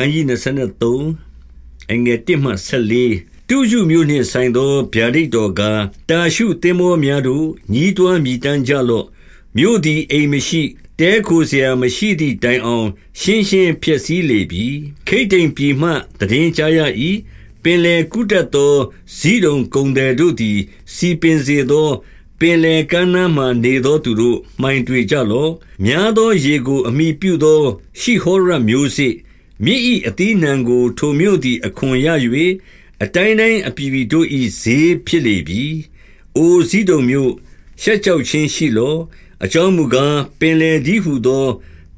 ခန်းကြီး23အငယ်1မှ14တူယူမျိုးနှင့်ဆိုင်သောဗျာဒိတ်တော်ကတာရှုတင်မောများတို့ညီးတွားမြည်တမ်းကြလော့မြို့သည်အိမ်မရှိတဲခိုစရာမရှိသည့်တိုင်အောင် ရှင်းရှင်းဖြစ်စည်းလေပြီခိတ်တိမ်ပြီမှတည်င်းချရ၏ပင်လေကုတတ်သောဇီးတုံကုံတယ်တို့သည် စီပင်စေသောပင်လေကမ်းနားမှနေသောသူတို့မှိုင်တွေ့ကြလောများသောရေကိုအမိပြုသော ရှိဟောရမျိုးစစ် မြစ်ဤအသီးနှံကို ထိုမြို့သည် အခွန်ရ၍အတိုင်းတိုင်းအပြည်ပြည်တို့၏ဈေးဖြစ်လေပြီ။အိုဇိဒုံမြို့ ရှက်ကြောက်ခြင်းရှိလော့။အကြောင်းမူကား ပင်လေဒီဟုသော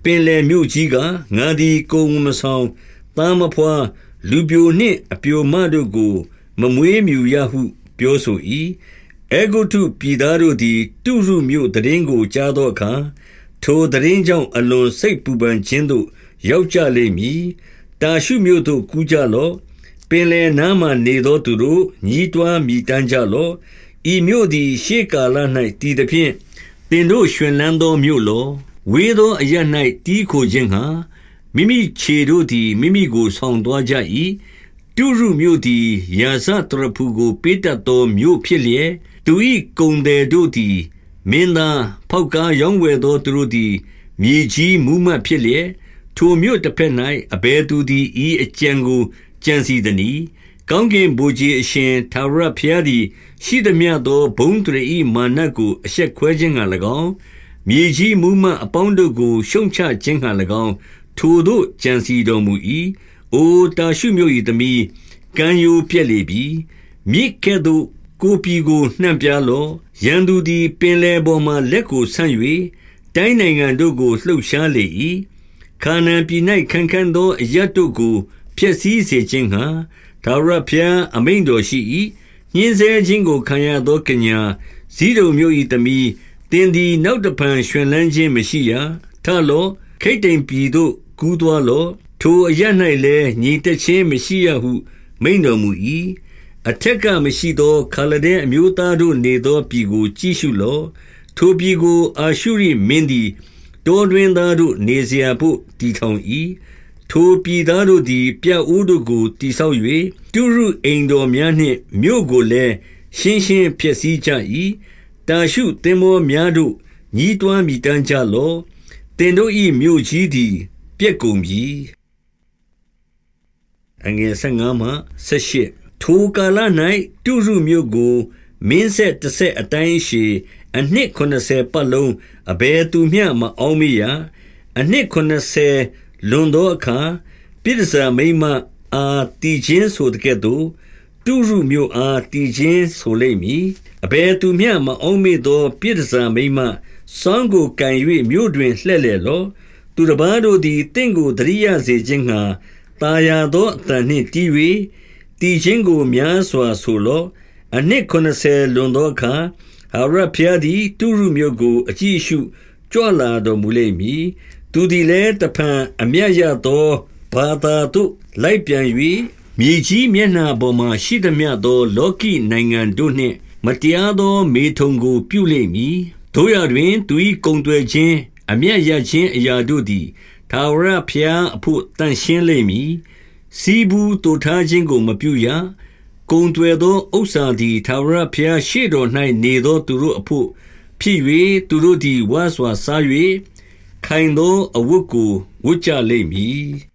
ပင်လေမြို့ကြီးက ငါသည် ကိုယ်မဆောင် သားမဖွာလူပြိုနှင့် အပြိုမတို့ကို မမွေးမြူရဟု ပြောဆို၏။အေဂုတုပြည်သားတို့သည် တုရုမြို့တရင်ကို ကြားသောအခါ ထိုတရင်ကြောင့် အလွန်စိတ်ပူပန်ခြင်းသို့ ရောက်ကြလိမ့်မည်။တာရှုမြို့သို့ကူးကြလော့။ပင်လယ်နားမှာနေသောသူတို့ညီးတွားမြည်တမ်းကြလော့။ဤမြို့သည်ရှေးကာလ၌တည်သဖြင့်သင်တို့ရွှင်လန်းသောမြို့လော။ဝေးသောအရပ်၌တည်းခိုခြင်းငှါမိမိခြေတို့သည်မိမိကိုဆောင်သွားကြ၏။တုရုမြို့သည်ရာဇသရဖူကိုပေးတတ်သောမြို့ဖြစ်လျက်၊သူ၏ကုန်သည်တို့သည်မင်းသား၊ဖောက်ကားရောင်းဝယ်သောသူတို့သည်မြေကြီးမှုးမတ်ဖြစ်လျက် ထိုမြို့တဘက်၌အဘယ်သူသည်ဤအကြံကိုကြံစည်သနည်း။ကောင်းကင်ဗိုလ်ခြေအရှင်ထာဝရဘုရားသည် ရှိသမျှသောဘုန်းအသရေ၏မာနကိုအရှက်ခွဲခြင်းငှါ၎င်း၊မြေကြီးမှုးမတ်အပေါင်းတို့ကို ရှုတ်ချခြင်းငှါ၎င်းထိုသို့ကြံစည်တော်မူ၏။အိုတာရှုမြို့၏သမီး၊ကမ်းရိုးပျက်လေပြီ။မြစ်ကဲ့သို့ကိုယ်ပြည်ကိုနှံ့ပြားလော့။ရန်သူသည် ပင်လယ်ပေါ်မှာလက်ကိုဆန့်၍တိုင်းနိုင်ငံတို့ကိုလှုပ်ရှားလေ၏ ခါနာန်ပြည်၌ခိုင်ခံ့သောအရပ်တို့ကိုဖျက်ဆီးစေခြင်းငှါထာဝရဘုရားအမိန့်တော်ရှိ၏။ညှဉ်းဆဲခြင်းကိုခံရသောကညာ၊ဇိဒုန်မြို့၏သမီး၊သင်သည်နောက်တဖန်ရွှင်လန်းခြင်းမရှိရ။ထလော့။ခိတ္တိမ်ပြည်သို့ကူးသွားလော့။ထိုအရပ်၌လည်းငြိမ်သက်ခြင်းမရှိရဟု မိန့်တော်မူ၏။အထက်ကမရှိသောခါလဒဲအမျိုးသားတို့နေသောပြည်ကိုကြည့်ရှုလော့။ထိုပြည်ကိုအာရှုရိမင်းသည် တောတွင်းသားတို့နေစရာဘို့တည်ထောင်၏။ထိုပြည်သားတို့သည် ပြအိုးတို့ကိုတည်ဆောက်၍တုရုအိမ်တော်များနှင့်မြို့ကိုလည်းရှင်းရှင်းဖျက်ဆီးကြ၏။တာရှုသင်္ဘောများတို့ညည်းတွားမြည်တမ်းကြလော့။သင်တို့၏မြို့ကြီးသည်ပျက်ကုန်ပြီ။ထိုကာလ၌တုရုမြို့ကိုမင်းဆက်တဆက်အတိုင်းအရှည် အနှစ်ခုနစ်ဆယ်ပတ်လုံးအဘယ်သူမျှမအောက်မေ့ရ။အနှစ်ခုနစ်ဆယ်လွန်သောအခါပြည်တန်ဆာမိန်းမအားသီချင်းဆိုသကဲ့သို့၊တုရုမြို့အားသီချင်းဆိုလိမ့်မည်။အဘယ်သူမျှမအောက်မေ့သော ပြည်တန်ဆာမိန်းမ၊စောင်းကိုကိုင်၍မြို့တွင်လှည့်လည်လော့။သူတပါးတို့သည်သင့်ကိုသတိရစေခြင်းငှါသာယာသောအသံနှင့်တီး၍သီချင်းကိုများစွာဆိုလော့။အနှစ်ခုနစ်ဆယ်လွန်သောအခါ ထာဝရဘုရားသည်တုရုမြို့ကို အကြည့်အရှုကြွလာတော်မူလိမ့်မည်။သူသည်လည်းတဖန်အမြတ်ရသောဘာသာသို့လိုက်ပြန်၍မြေကြီးမျက်နှာပေါ်မှာရှိသမျှသော လောကီနိုင်ငံတို့နှင့် မတရားသော မေထုန်ကို ပြုလိမ့်မည်။သို့ရာတွင် သူ၏ကုန်သွယ်ခြင်း၊အမြတ်ရခြင်းအရာတို့သည်ထာဝရဘုရားအဘို့သန့်ရှင်းလိမ့်မည်။ဆည်းဖူးသိုထားခြင်းကိုမပြုရ ကုန်သွယ်သောဥစ္စာသည်ထာဝရဘုရားရှေ့တော်၌နေသောသူတို့အဘို့ဖြစ်၍၊သူတို့သည်ဝါစွာစား၍ခိုင်သောအဝတ်ကိုဝတ်ကြလိမ့်မည်။